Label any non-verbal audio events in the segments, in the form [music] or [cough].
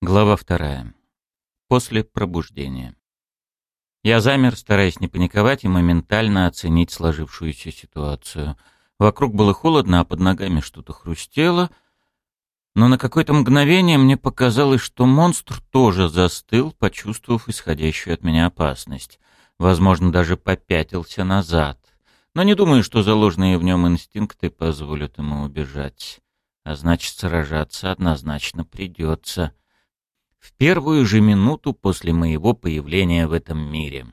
Глава вторая. После пробуждения. Я замер, стараясь не паниковать и моментально оценить сложившуюся ситуацию. Вокруг было холодно, а под ногами что-то хрустело. Но на какое-то мгновение мне показалось, что монстр тоже застыл, почувствовав исходящую от меня опасность. Возможно, даже попятился назад. Но не думаю, что заложенные в нем инстинкты позволят ему убежать. А значит, сражаться однозначно придется в первую же минуту после моего появления в этом мире.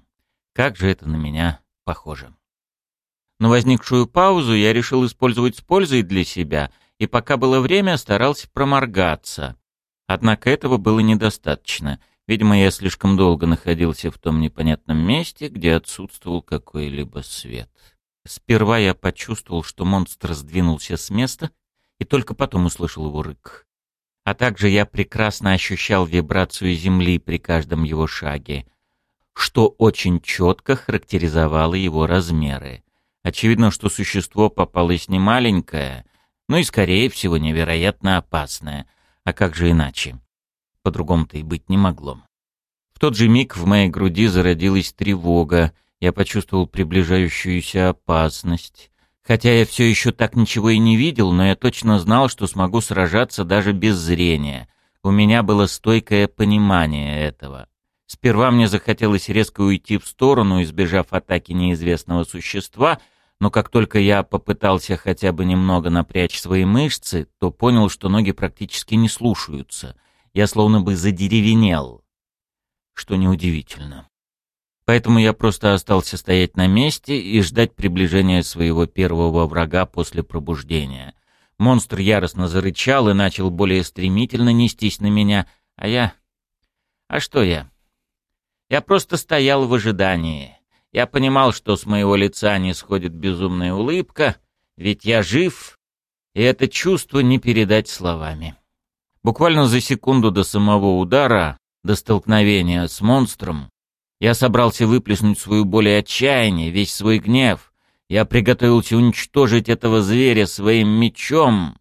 Как же это на меня похоже. Но возникшую паузу я решил использовать с пользой для себя, и пока было время, старался проморгаться. Однако этого было недостаточно. Видимо, я слишком долго находился в том непонятном месте, где отсутствовал какой-либо свет. Сперва я почувствовал, что монстр сдвинулся с места, и только потом услышал его рык. А также я прекрасно ощущал вибрацию земли при каждом его шаге, что очень четко характеризовало его размеры. Очевидно, что существо попалось не маленькое, но и, скорее всего, невероятно опасное. А как же иначе? По-другому-то и быть не могло. В тот же миг в моей груди зародилась тревога, я почувствовал приближающуюся опасность. Хотя я все еще так ничего и не видел, но я точно знал, что смогу сражаться даже без зрения. У меня было стойкое понимание этого. Сперва мне захотелось резко уйти в сторону, избежав атаки неизвестного существа, но как только я попытался хотя бы немного напрячь свои мышцы, то понял, что ноги практически не слушаются. Я словно бы задеревенел, что неудивительно. Поэтому я просто остался стоять на месте и ждать приближения своего первого врага после пробуждения. Монстр яростно зарычал и начал более стремительно нестись на меня, а я... А что я? Я просто стоял в ожидании. Я понимал, что с моего лица не сходит безумная улыбка, ведь я жив, и это чувство не передать словами. Буквально за секунду до самого удара, до столкновения с монстром, я собрался выплеснуть свою боль и отчаяние, весь свой гнев. Я приготовился уничтожить этого зверя своим мечом.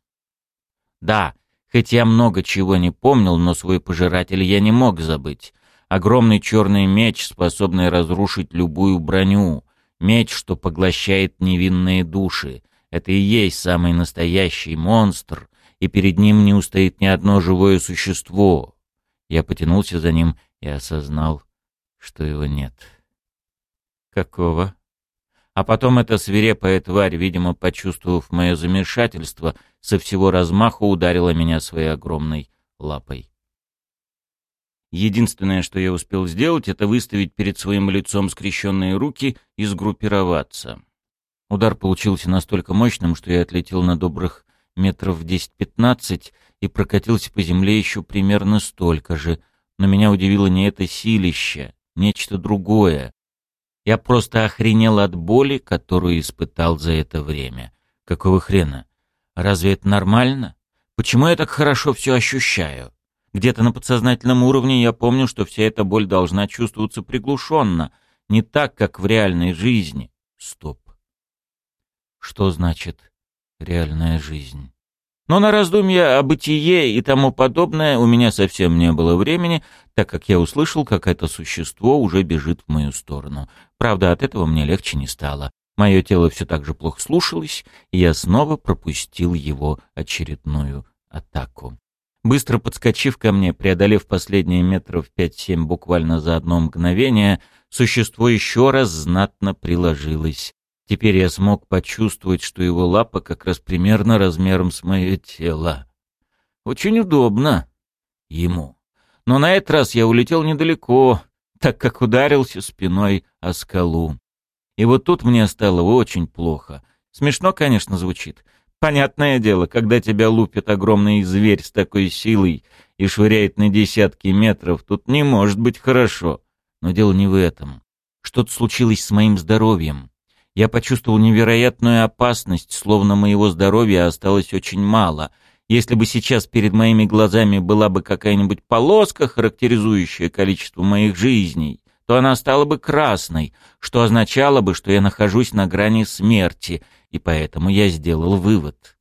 Да, хоть я много чего не помнил, но свой пожиратель я не мог забыть. Огромный черный меч, способный разрушить любую броню. Меч, что поглощает невинные души. Это и есть самый настоящий монстр, и перед ним не устоит ни одно живое существо. Я потянулся за ним и осознал, что его нет. Какого? А потом эта свирепая тварь, видимо, почувствовав мое замешательство, со всего размаху ударила меня своей огромной лапой. Единственное, что я успел сделать, это выставить перед своим лицом скрещенные руки и сгруппироваться. Удар получился настолько мощным, что я отлетел на добрых метров 10-15 и прокатился по земле еще примерно столько же, но меня удивило не это силище, нечто другое. Я просто охренел от боли, которую испытал за это время. Какого хрена? Разве это нормально? Почему я так хорошо все ощущаю? Где-то на подсознательном уровне я помню, что вся эта боль должна чувствоваться приглушенно, не так, как в реальной жизни. Стоп. Что значит реальная жизнь? Но на раздумья о бытие и тому подобное у меня совсем не было времени, так как я услышал, как это существо уже бежит в мою сторону. Правда, от этого мне легче не стало. Мое тело все так же плохо слушалось, и я снова пропустил его очередную атаку. Быстро подскочив ко мне, преодолев последние метров пять-семь буквально за одно мгновение, существо еще раз знатно приложилось. Теперь я смог почувствовать, что его лапа как раз примерно размером с мое тело. Очень удобно ему. Но на этот раз я улетел недалеко, так как ударился спиной о скалу. И вот тут мне стало очень плохо. Смешно, конечно, звучит. Понятное дело, когда тебя лупит огромный зверь с такой силой и швыряет на десятки метров, тут не может быть хорошо. Но дело не в этом. Что-то случилось с моим здоровьем. Я почувствовал невероятную опасность, словно моего здоровья осталось очень мало. Если бы сейчас перед моими глазами была бы какая-нибудь полоска, характеризующая количество моих жизней, то она стала бы красной, что означало бы, что я нахожусь на грани смерти, и поэтому я сделал вывод.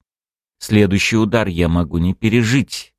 Следующий удар я могу не пережить.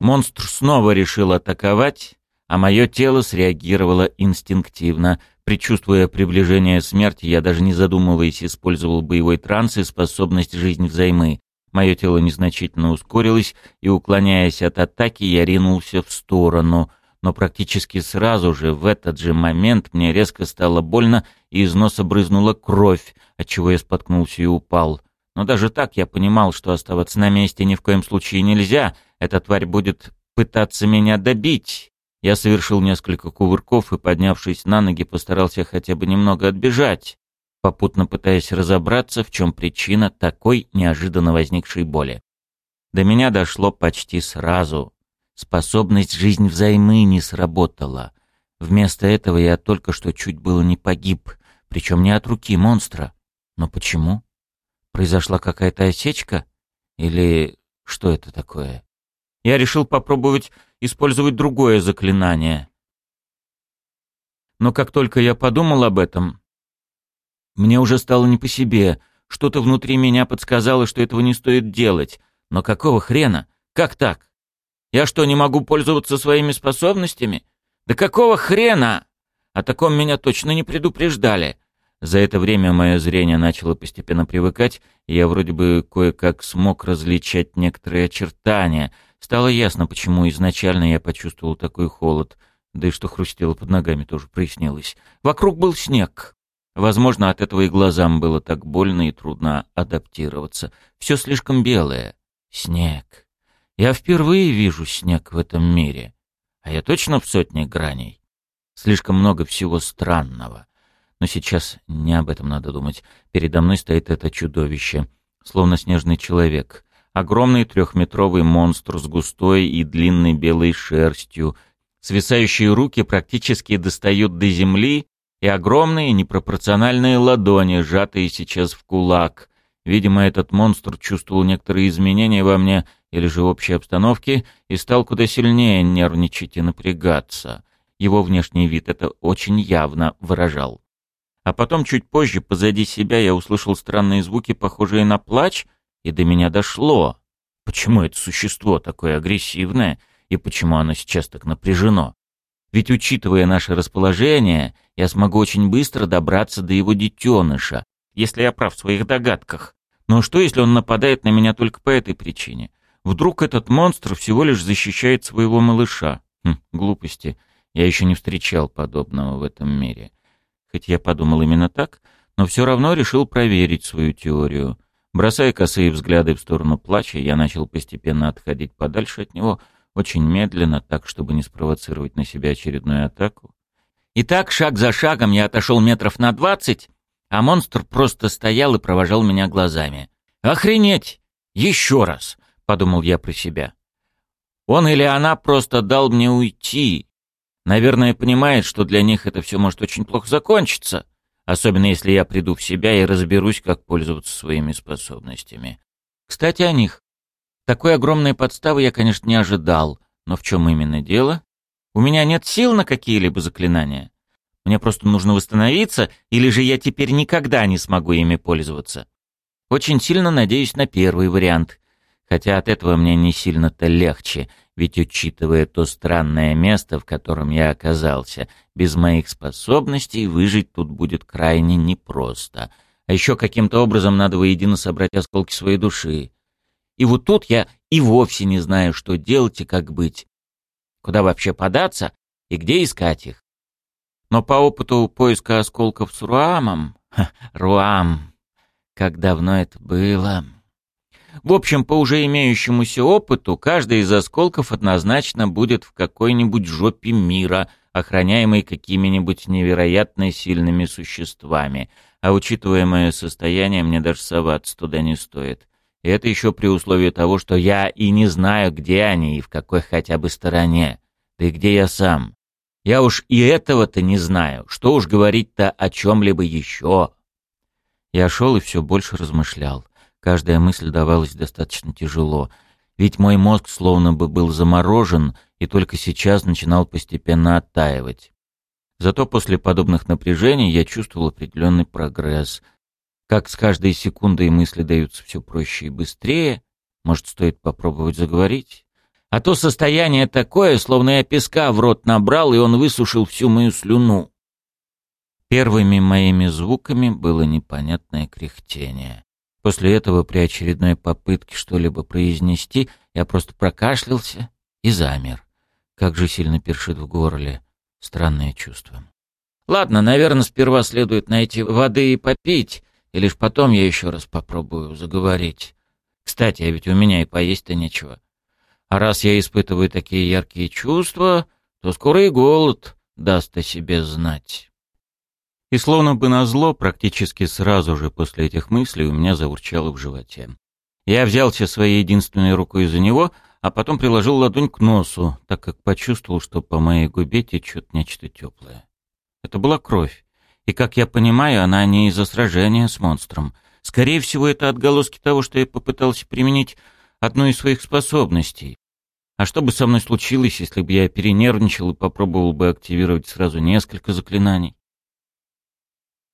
Монстр снова решил атаковать, а мое тело среагировало инстинктивно. Предчувствуя приближение смерти, я даже не задумываясь использовал боевой транс и способность жизнь взаймы. Мое тело незначительно ускорилось, и, уклоняясь от атаки, я ринулся в сторону. Но практически сразу же, в этот же момент, мне резко стало больно, и из носа брызнула кровь, отчего я споткнулся и упал. Но даже так я понимал, что оставаться на месте ни в коем случае нельзя. Эта тварь будет пытаться меня добить. Я совершил несколько кувырков и, поднявшись на ноги, постарался хотя бы немного отбежать, попутно пытаясь разобраться, в чем причина такой неожиданно возникшей боли. До меня дошло почти сразу. Способность жизнь взаймы не сработала. Вместо этого я только что чуть было не погиб, причем не от руки монстра. Но почему? Произошла какая-то осечка? Или что это такое? Я решил попробовать использовать другое заклинание. Но как только я подумал об этом, мне уже стало не по себе. Что-то внутри меня подсказало, что этого не стоит делать. Но какого хрена? Как так? Я что, не могу пользоваться своими способностями? Да какого хрена? О таком меня точно не предупреждали. За это время мое зрение начало постепенно привыкать, и я вроде бы кое-как смог различать некоторые очертания. Стало ясно, почему изначально я почувствовал такой холод, да и что хрустело под ногами тоже прояснилось. Вокруг был снег. Возможно, от этого и глазам было так больно и трудно адаптироваться. Все слишком белое. Снег. Я впервые вижу снег в этом мире. А я точно в сотне граней. Слишком много всего странного. Но сейчас не об этом надо думать. Передо мной стоит это чудовище, словно снежный человек. Огромный трехметровый монстр с густой и длинной белой шерстью. Свисающие руки практически достают до земли, и огромные непропорциональные ладони, сжатые сейчас в кулак. Видимо, этот монстр чувствовал некоторые изменения во мне или же общей обстановке и стал куда сильнее нервничать и напрягаться. Его внешний вид это очень явно выражал. А потом, чуть позже, позади себя я услышал странные звуки, похожие на плач, и до меня дошло. Почему это существо такое агрессивное, и почему оно сейчас так напряжено? Ведь, учитывая наше расположение, я смогу очень быстро добраться до его детеныша, если я прав в своих догадках. Но что, если он нападает на меня только по этой причине? Вдруг этот монстр всего лишь защищает своего малыша? Хм, глупости. Я еще не встречал подобного в этом мире. Хоть я подумал именно так, но все равно решил проверить свою теорию. Бросая косые взгляды в сторону плача, я начал постепенно отходить подальше от него, очень медленно, так, чтобы не спровоцировать на себя очередную атаку. И так, шаг за шагом, я отошел метров на двадцать, а монстр просто стоял и провожал меня глазами. «Охренеть! Еще раз!» — подумал я про себя. «Он или она просто дал мне уйти, Наверное, понимает, что для них это все может очень плохо закончиться, особенно если я приду в себя и разберусь, как пользоваться своими способностями. Кстати, о них. Такой огромной подставы я, конечно, не ожидал, но в чем именно дело? У меня нет сил на какие-либо заклинания. Мне просто нужно восстановиться, или же я теперь никогда не смогу ими пользоваться. Очень сильно надеюсь на первый вариант, хотя от этого мне не сильно-то легче — ведь, учитывая то странное место, в котором я оказался, без моих способностей выжить тут будет крайне непросто. А еще каким-то образом надо воедино собрать осколки своей души. И вот тут я и вовсе не знаю, что делать и как быть. Куда вообще податься и где искать их? Но по опыту поиска осколков с Руамом... Ха, [laughs] Руам... Как давно это было... В общем, по уже имеющемуся опыту, каждый из осколков однозначно будет в какой-нибудь жопе мира, охраняемой какими-нибудь невероятно сильными существами. А учитывая мое состояние, мне даже соваться туда не стоит. И это еще при условии того, что я и не знаю, где они и в какой хотя бы стороне. Да и где я сам. Я уж и этого-то не знаю. Что уж говорить-то о чем-либо еще. Я шел и все больше размышлял. Каждая мысль давалась достаточно тяжело, ведь мой мозг словно бы был заморожен и только сейчас начинал постепенно оттаивать. Зато после подобных напряжений я чувствовал определенный прогресс. Как с каждой секундой мысли даются все проще и быстрее, может, стоит попробовать заговорить? А то состояние такое, словно я песка в рот набрал, и он высушил всю мою слюну. Первыми моими звуками было непонятное кряхтение. После этого при очередной попытке что-либо произнести я просто прокашлялся и замер. Как же сильно першит в горле. Странное чувство. Ладно, наверное, сперва следует найти воды и попить, и лишь потом я еще раз попробую заговорить. Кстати, а ведь у меня и поесть-то нечего. А раз я испытываю такие яркие чувства, то скоро и голод даст о себе знать. И словно бы назло, практически сразу же после этих мыслей у меня заурчало в животе. Я взялся своей единственной рукой за него, а потом приложил ладонь к носу, так как почувствовал, что по моей губе течет нечто теплое. Это была кровь, и, как я понимаю, она не из-за сражения с монстром. Скорее всего, это отголоски того, что я попытался применить одну из своих способностей. А что бы со мной случилось, если бы я перенервничал и попробовал бы активировать сразу несколько заклинаний?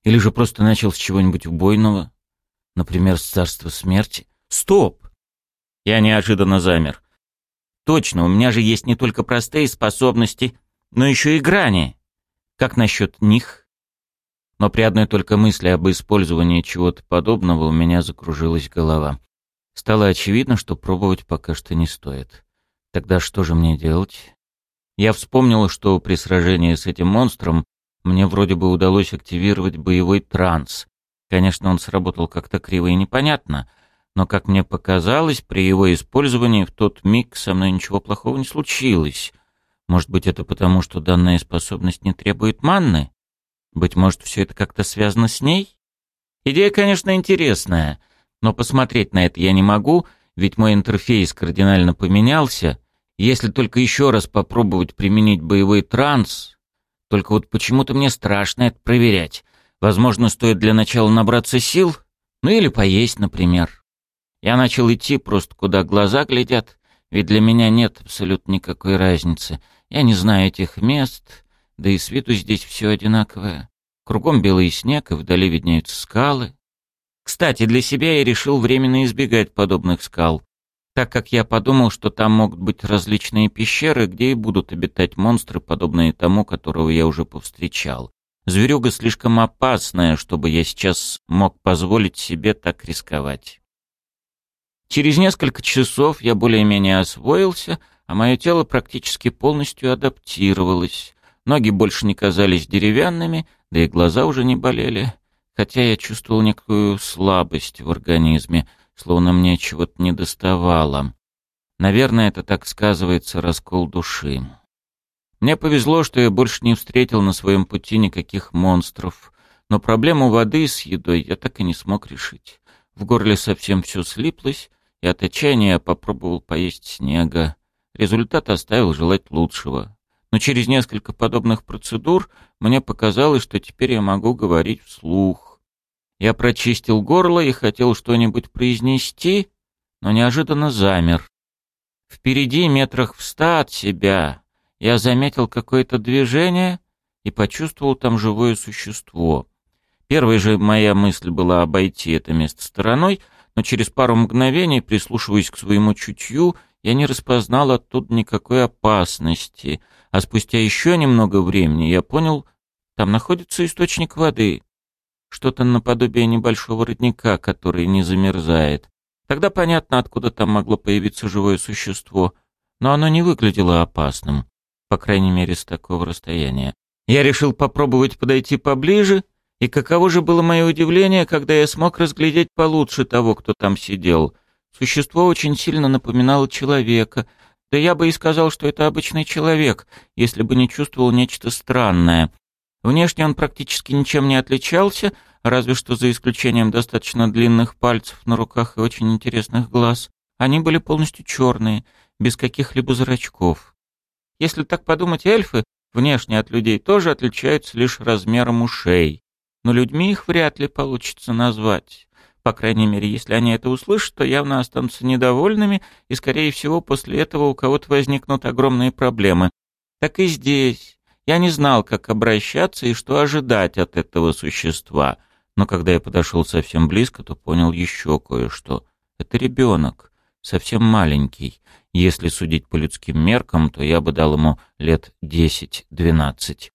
Или же просто начал с чего-нибудь убойного? Например, с царства смерти? Стоп! Я неожиданно замер. Точно, у меня же есть не только простые способности, но еще и грани. Как насчет них? Но при одной только мысли об использовании чего-то подобного у меня закружилась голова. Стало очевидно, что пробовать пока что не стоит. Тогда что же мне делать? Я вспомнил, что при сражении с этим монстром мне вроде бы удалось активировать боевой транс. Конечно, он сработал как-то криво и непонятно, но, как мне показалось, при его использовании в тот миг со мной ничего плохого не случилось. Может быть, это потому, что данная способность не требует манны? Быть может, все это как-то связано с ней? Идея, конечно, интересная, но посмотреть на это я не могу, ведь мой интерфейс кардинально поменялся, если только еще раз попробовать применить боевой транс, только вот почему-то мне страшно это проверять. Возможно, стоит для начала набраться сил, ну или поесть, например. Я начал идти просто куда глаза глядят, ведь для меня нет абсолютно никакой разницы. Я не знаю этих мест, да и с виду здесь все одинаковое. Кругом белый снег, и вдали виднеются скалы. Кстати, для себя я решил временно избегать подобных скал так как я подумал, что там могут быть различные пещеры, где и будут обитать монстры, подобные тому, которого я уже повстречал. Зверюга слишком опасная, чтобы я сейчас мог позволить себе так рисковать. Через несколько часов я более-менее освоился, а мое тело практически полностью адаптировалось. Ноги больше не казались деревянными, да и глаза уже не болели, хотя я чувствовал некую слабость в организме — словно мне чего-то не доставало. Наверное, это так сказывается раскол души. Мне повезло, что я больше не встретил на своем пути никаких монстров, но проблему воды с едой я так и не смог решить. В горле совсем все слиплось, и от отчаяния я попробовал поесть снега. Результат оставил желать лучшего. Но через несколько подобных процедур мне показалось, что теперь я могу говорить вслух. Я прочистил горло и хотел что-нибудь произнести, но неожиданно замер. Впереди, метрах в ста от себя, я заметил какое-то движение и почувствовал там живое существо. Первая же моя мысль была обойти это место стороной, но через пару мгновений, прислушиваясь к своему чутью, я не распознал оттуда никакой опасности, а спустя еще немного времени я понял, там находится источник воды что-то наподобие небольшого родника, который не замерзает. Тогда понятно, откуда там могло появиться живое существо, но оно не выглядело опасным, по крайней мере, с такого расстояния. Я решил попробовать подойти поближе, и каково же было мое удивление, когда я смог разглядеть получше того, кто там сидел. Существо очень сильно напоминало человека, да я бы и сказал, что это обычный человек, если бы не чувствовал нечто странное. Внешне он практически ничем не отличался, разве что за исключением достаточно длинных пальцев на руках и очень интересных глаз. Они были полностью черные, без каких-либо зрачков. Если так подумать, эльфы внешне от людей тоже отличаются лишь размером ушей. Но людьми их вряд ли получится назвать. По крайней мере, если они это услышат, то явно останутся недовольными, и, скорее всего, после этого у кого-то возникнут огромные проблемы. Так и здесь. Я не знал, как обращаться и что ожидать от этого существа. Но когда я подошел совсем близко, то понял еще кое-что. Это ребенок. совсем маленький. Если судить по людским меркам, то я бы дал ему лет десять-двенадцать.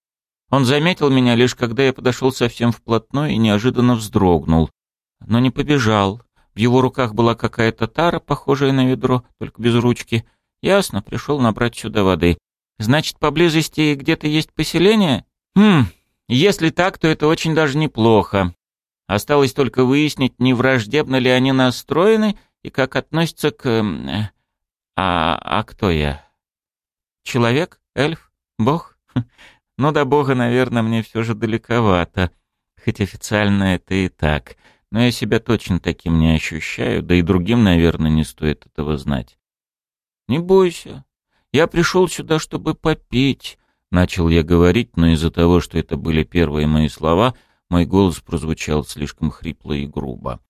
Он заметил меня лишь когда я подошел совсем вплотную и неожиданно вздрогнул. Но не побежал. В его руках была какая-то тара, похожая на ведро, только без ручки. Ясно, пришел набрать сюда воды. Значит, поблизости где-то есть поселение? Хм, если так, то это очень даже неплохо. Осталось только выяснить, не враждебно ли они настроены и как относятся к... А, а кто я? Человек? Эльф? Бог? Ну, до Бога, наверное, мне все же далековато. Хоть официально это и так. Но я себя точно таким не ощущаю, да и другим, наверное, не стоит этого знать. «Не бойся. Я пришел сюда, чтобы попить», — начал я говорить, но из-за того, что это были первые мои слова, мой голос прозвучал слишком хрипло и грубо.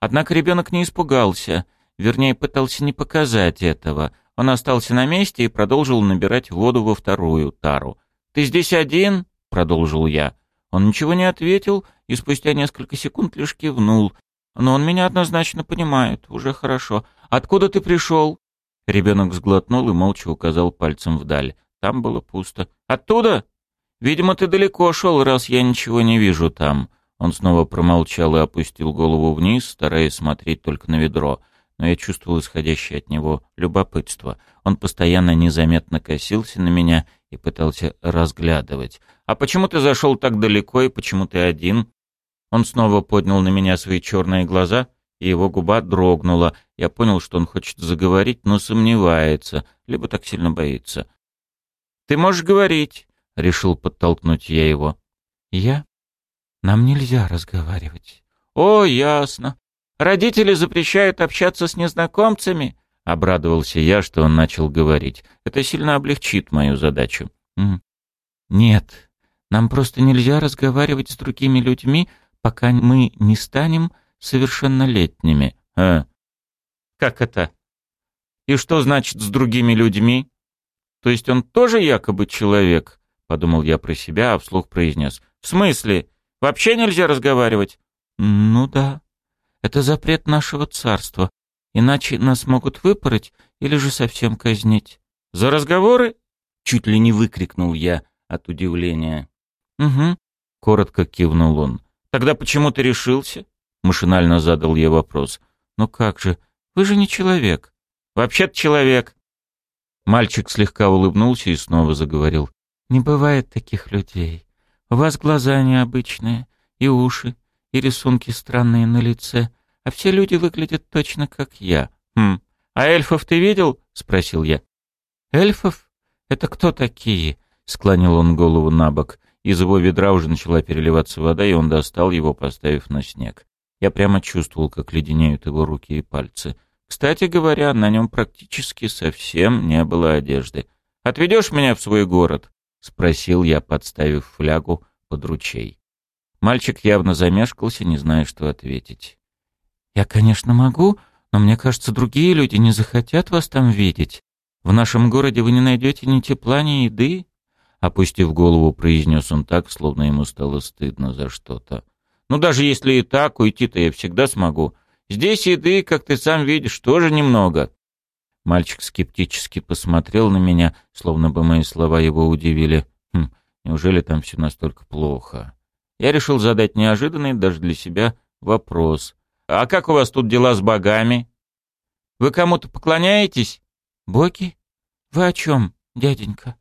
Однако ребенок не испугался, вернее, пытался не показать этого. Он остался на месте и продолжил набирать воду во вторую тару. «Ты здесь один?» — продолжил я. Он ничего не ответил и спустя несколько секунд лишь кивнул. «Но он меня однозначно понимает, уже хорошо. Откуда ты пришел?» Ребенок сглотнул и молча указал пальцем вдаль. Там было пусто. «Оттуда?» «Видимо, ты далеко шел, раз я ничего не вижу там». Он снова промолчал и опустил голову вниз, стараясь смотреть только на ведро. Но я чувствовал исходящее от него любопытство. Он постоянно незаметно косился на меня и пытался разглядывать. «А почему ты зашел так далеко и почему ты один?» Он снова поднял на меня свои черные глаза, и его губа дрогнула. Я понял, что он хочет заговорить, но сомневается, либо так сильно боится. «Ты можешь говорить», — решил подтолкнуть я его. «Я? Нам нельзя разговаривать». «О, ясно. Родители запрещают общаться с незнакомцами?» Обрадовался я, что он начал говорить. Это сильно облегчит мою задачу. «Нет, нам просто нельзя разговаривать с другими людьми, пока мы не станем совершеннолетними». «А, как это? И что значит с другими людьми?» То есть он тоже якобы человек? Подумал я про себя, а вслух произнес. В смысле? Вообще нельзя разговаривать? Ну да. Это запрет нашего царства. Иначе нас могут выпороть или же совсем казнить. За разговоры? Чуть ли не выкрикнул я от удивления. Угу. Коротко кивнул он. Тогда почему ты решился? Машинально задал я вопрос. Ну как же, вы же не человек. Вообще-то человек. Мальчик слегка улыбнулся и снова заговорил. «Не бывает таких людей. У вас глаза необычные, и уши, и рисунки странные на лице, а все люди выглядят точно как я. Хм, а эльфов ты видел?» — спросил я. «Эльфов? Это кто такие?» — склонил он голову на бок. Из его ведра уже начала переливаться вода, и он достал его, поставив на снег. Я прямо чувствовал, как леденеют его руки и пальцы. Кстати говоря, на нем практически совсем не было одежды. «Отведешь меня в свой город?» — спросил я, подставив флягу под ручей. Мальчик явно замешкался, не зная, что ответить. «Я, конечно, могу, но мне кажется, другие люди не захотят вас там видеть. В нашем городе вы не найдете ни тепла, ни еды». Опустив голову, произнес он так, словно ему стало стыдно за что-то. «Ну, даже если и так, уйти-то я всегда смогу. Здесь еды, как ты сам видишь, тоже немного». Мальчик скептически посмотрел на меня, словно бы мои слова его удивили. Хм, неужели там все настолько плохо? Я решил задать неожиданный даже для себя вопрос. «А как у вас тут дела с богами? Вы кому-то поклоняетесь?» «Боги? Вы о чем, дяденька?»